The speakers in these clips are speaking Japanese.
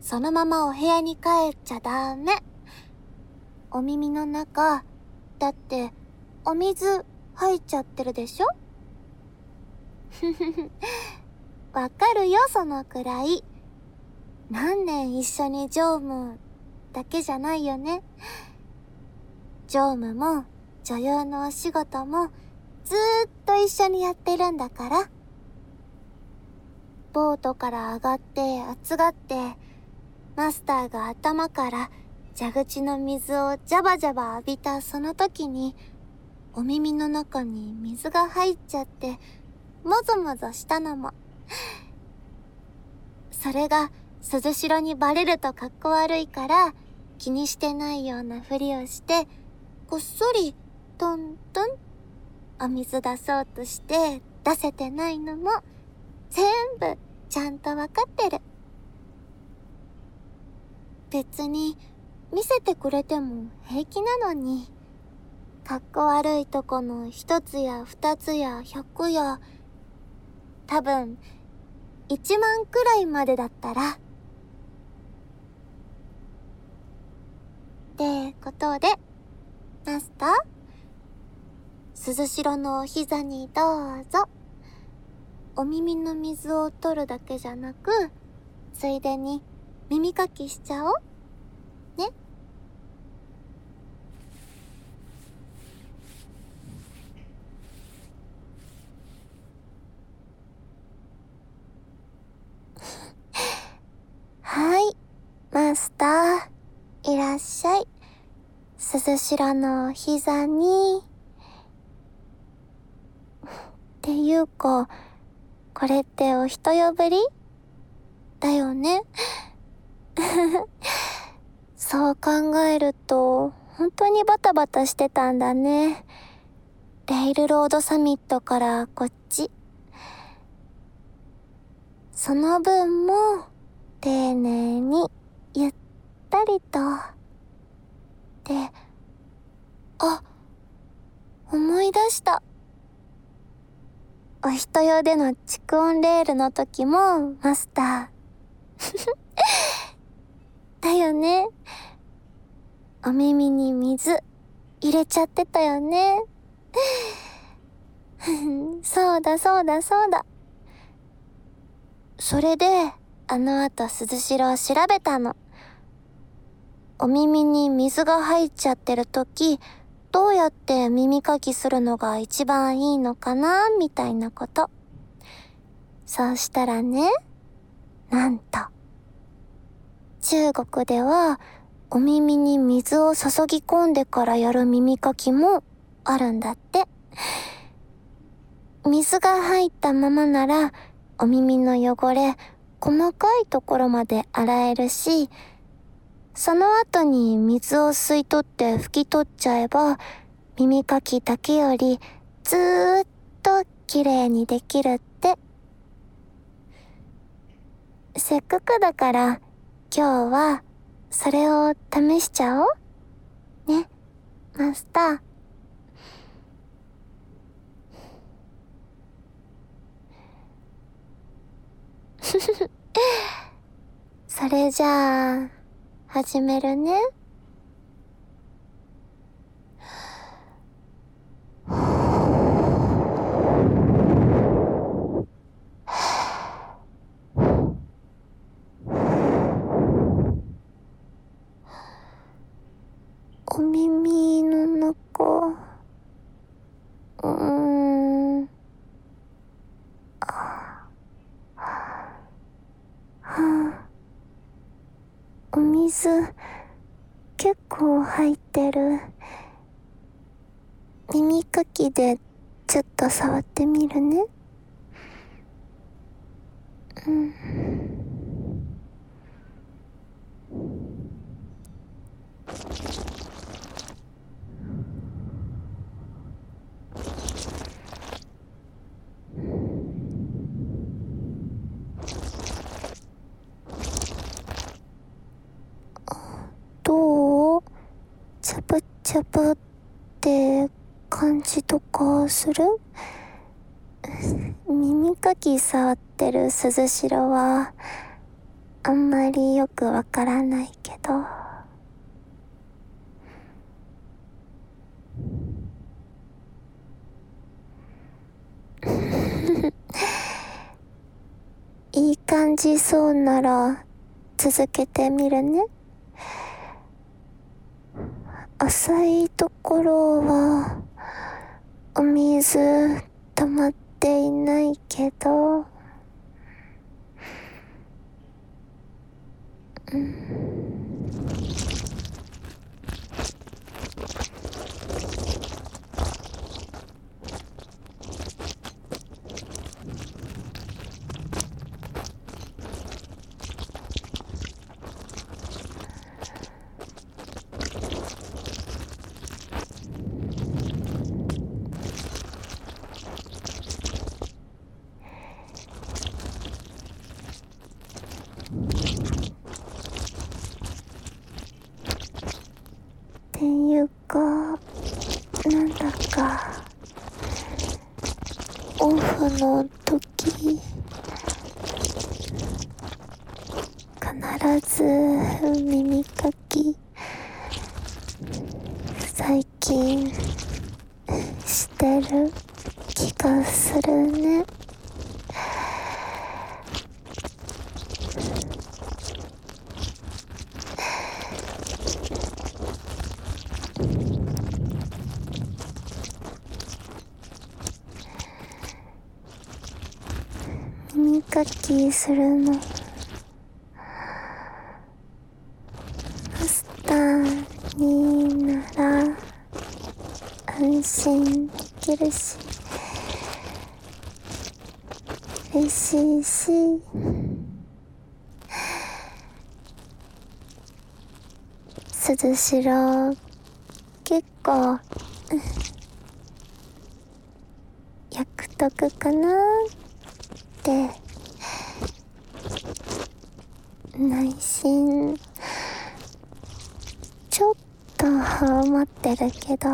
そのままお部屋に帰っちゃダメ。お耳の中、だって、お水入っちゃってるでしょ？ふふふ。わかるよ、そのくらい。何年一緒に常務だけじゃないよね。常務も女優のお仕事もずーっと一緒にやってるんだから。ボートから上がって熱がって、マスターが頭から蛇口の水をジャバジャバ浴びたその時に、お耳の中に水が入っちゃって、もぞもぞしたのも。それが鈴代にバレるとかっこ悪いから、気にしてないようなふりをして、こっそり、トントン、お水出そうとして出せてないのも、全部ちゃんとわかってる。別に見せてくれても平気なのに、かっこ悪いとこの一つや二つや百や、多分、一万くらいまでだったら。ってことで、マスター鈴代のお膝にどうぞ。お耳の水を取るだけじゃなく、ついでに耳かきしちゃおう。ね。はい、マスター、いらっしゃい。鈴代の膝に。っていうか、これってお人よぶり？だよね。そう考えると、本当にバタバタしてたんだね。レイルロードサミットからこっち。その分も、丁寧に、ゆったりと。で、あ、思い出した。お人用での蓄音レールの時も、マスター。だよね。お耳に水入れちゃってたよね。そうだそうだそうだ。それで、あの後鈴代を調べたの。お耳に水が入っちゃってる時、どうやって耳かきするのが一番いいのかなみたいなこと。そうしたらね、なんと、中国ではお耳に水を注ぎ込んでからやる耳かきもあるんだって。水が入ったままならお耳の汚れ、細かいところまで洗えるし、その後に水を吸い取って拭き取っちゃえば、耳かきだけよりずーっと綺麗にできるって。せっかくだから今日はそれを試しちゃおう。ね、マスター。それじゃあ、始めるね。お耳の中、うーん、あ、はあ。お水、結構入ってる。耳かきでちょっと触ってみるね。うん。チャプって感じとかする？耳かき触ってってる鈴代は、あんまりよくわからないけど、いい感じそうなら続けてみるね。浅いところはお水溜まっていないけど、うんっていうか、なんだか、オフの時、必ず耳かき、最近、してる気がするね。耳かきするの。マスターになら安心できるし嬉しいし。鈴代結構役得かなって内心ちょっ思ってるけど。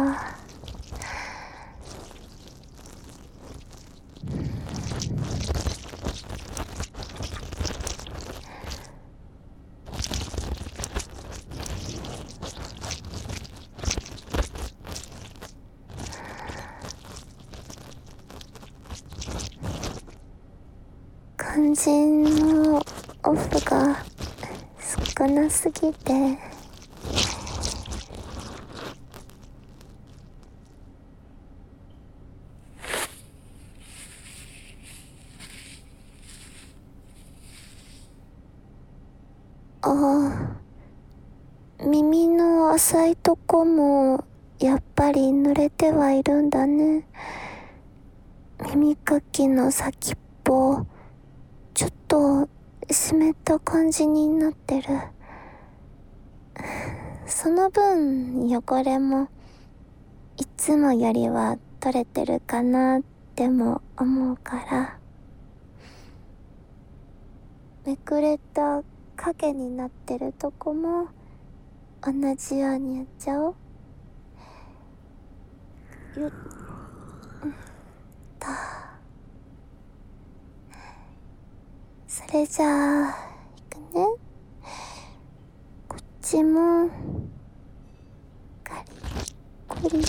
肝心のオフが少なすぎてああ耳の浅いとこもやっぱり濡れてはいるんだね。耳かきの先っぽちょっと湿った感じになってる。その分汚れもいつもよりは取れてるかなっても思うから。めくれた影になってるとこも同じようにやっちゃおう。よっ。と。それじゃあいくね。こっちも。カリコリ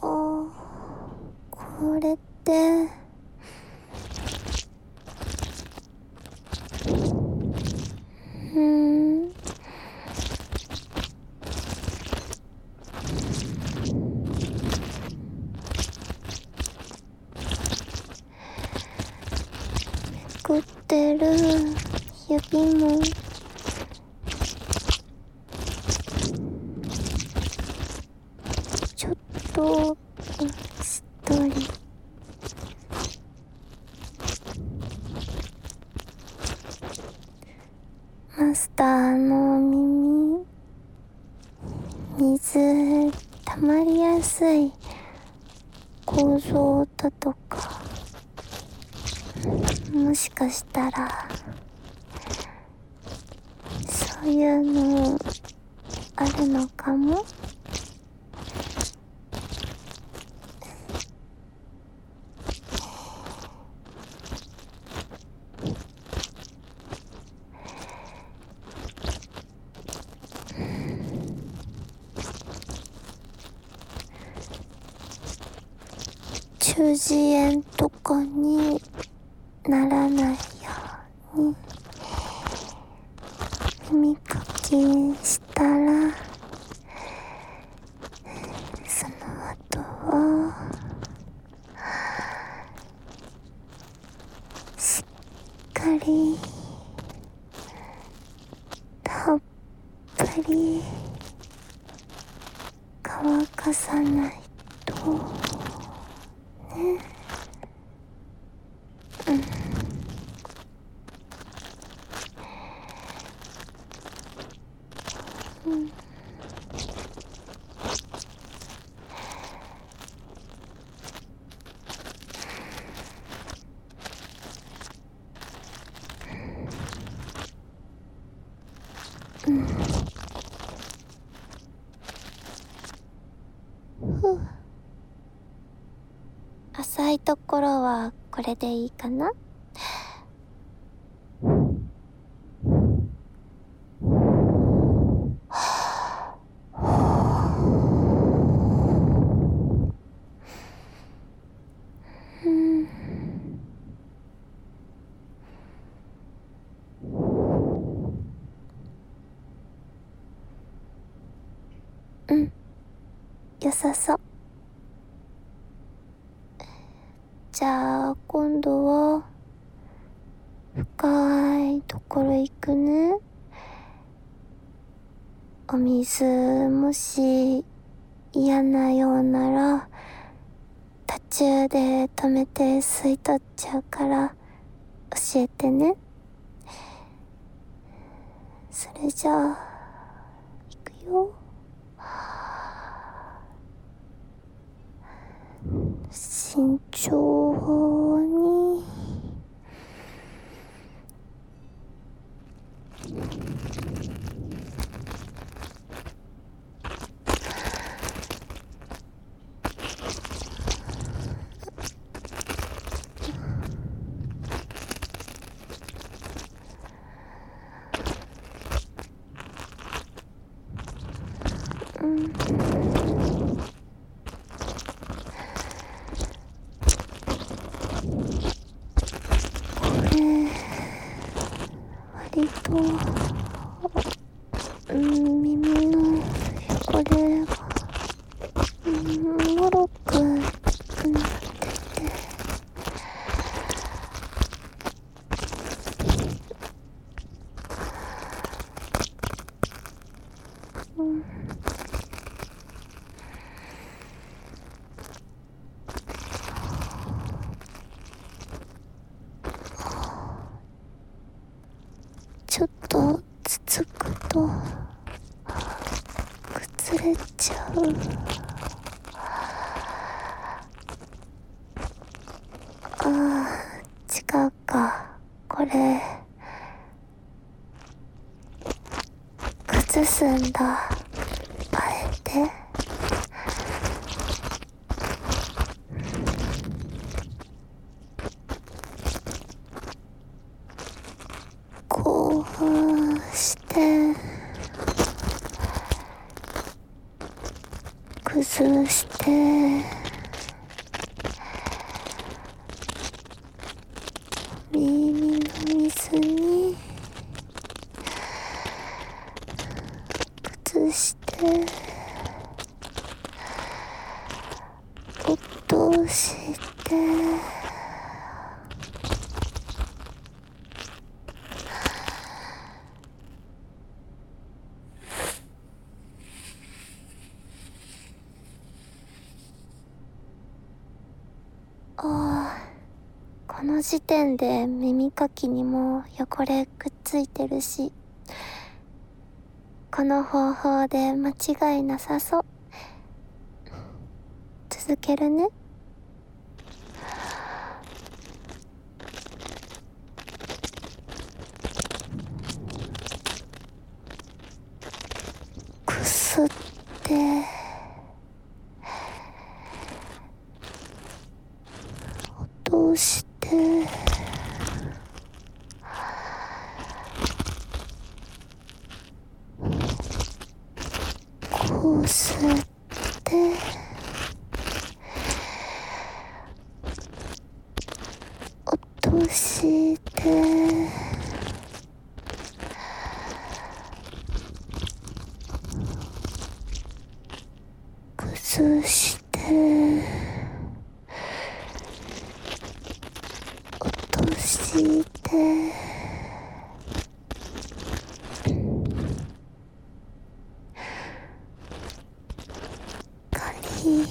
あこれってうーんめくってる指もちょっとしっとりマスターの耳水溜まりやすい構造だとか。もしかしたらそういうのあるのかも中耳炎とかにならないように耳かきしたらその後はしっかりたっぷり乾かさないとねうんうんうんふう浅いところはこれでいいかなうんうん良さそうじゃあ今度は深いところ行くねお水もし嫌なようなら途中で止めて吸い取っちゃうから教えてね。それじゃあ行くよ。慎重にうんこれ割とうん耳の汚れがうんもろくなっててうんちょっとつつくと崩れちゃう。あ違うか。これ崩すんだあえてこうして崩して耳の水に崩して落として？ああこの時点で耳かきにも汚れくっついてるしこの方法で間違いなさそう。けるね。くすって。落として崩して落としてカリ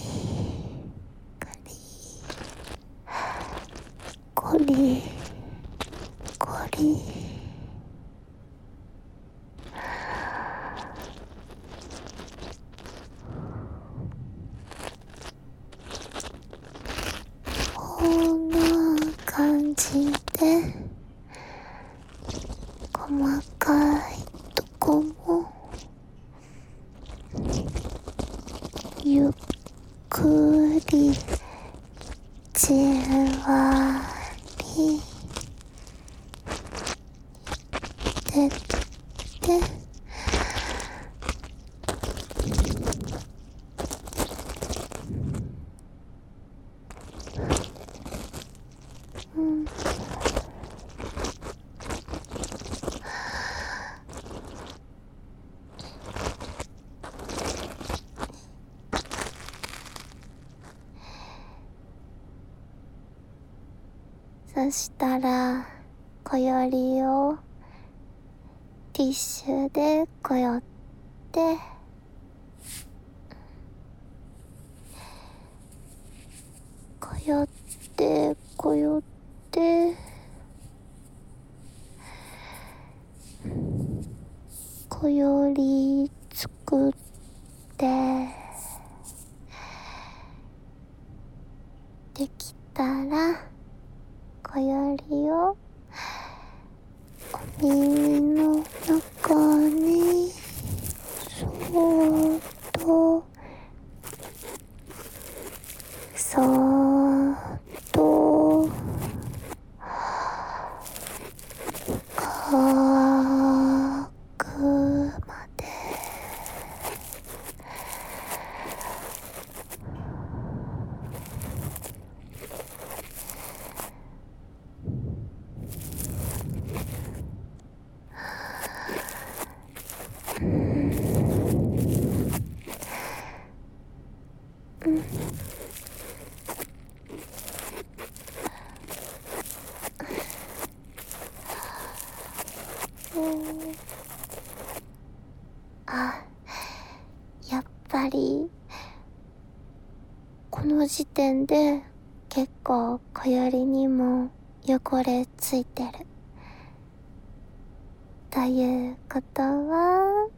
カリコリコリこんな感じで細かいとこもゆっくりじんわりでってうんそしたらこよりをティッシュでこよって。こよってこよって。こより作って。できたらこよりをお耳の中にそーっとそーっと乾くまでうんあやっぱりこの時点で結構小よりにも汚れついてる。ということは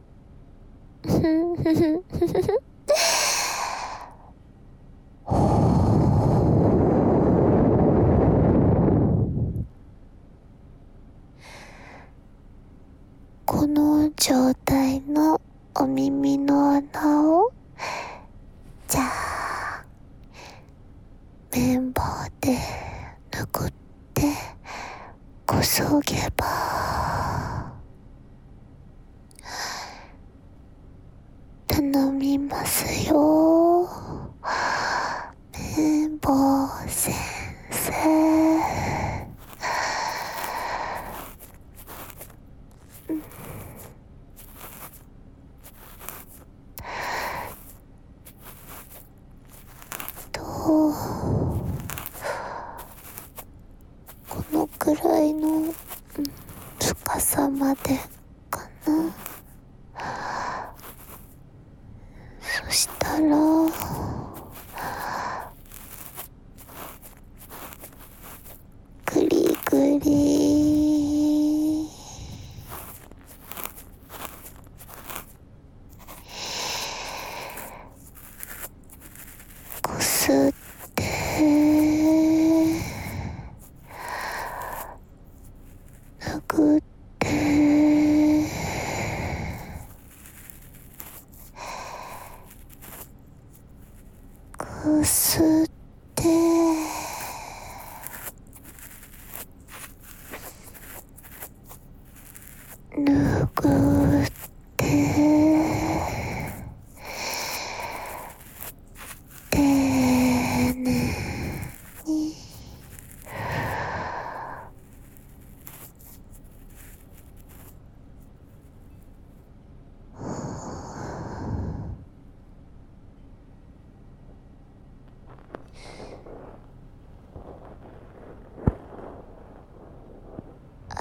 この状態のお耳の穴をじゃあ綿棒で拭ってこそげば頼みますよ綿棒先生とこのくらいのうん深さまでかなそしたらぐりぐりこすって拭ってこすって拭って丁寧に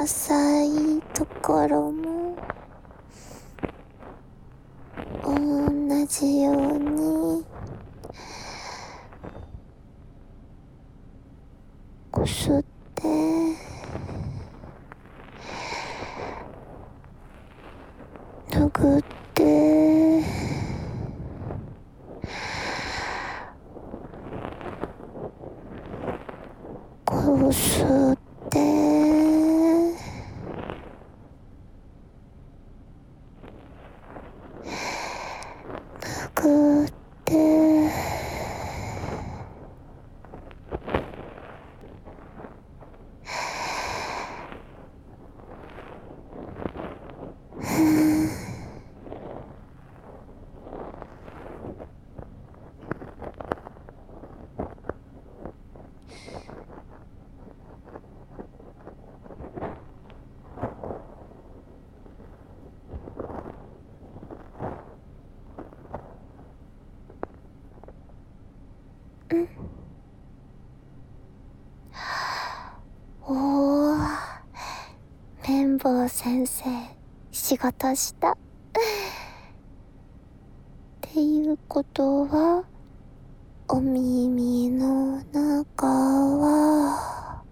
浅い。ところも同じようにこすって拭ってこすって拭っておー綿棒先生仕事した。っていうことはお耳の中は。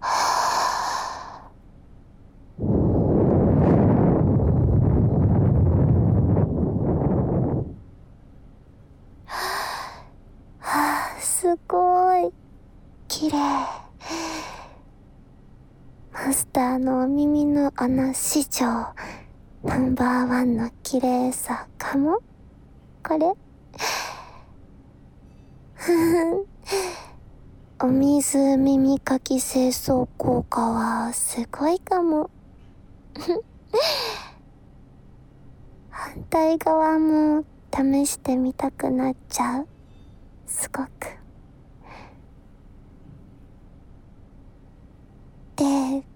はあすごい。綺麗。ターの耳の穴史上ナンバーワンの綺麗さかも？これ？お水耳かき清掃効果はすごいかも。反対側も試してみたくなっちゃう。すごく。って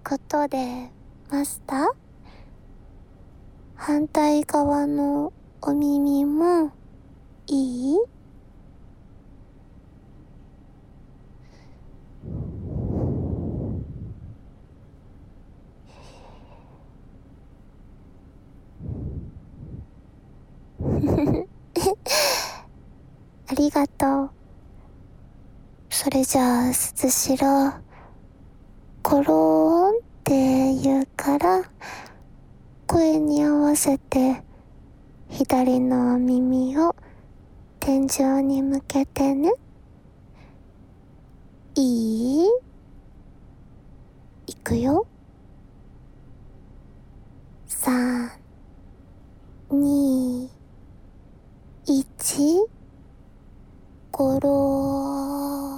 ことでマスター反対側のお耳もいい？ありがとう。それじゃあ、すずしろ、コローンって言うから、声に合わせて、左の耳を天井に向けてね。いい？いくよ。三、二、一、ゴロー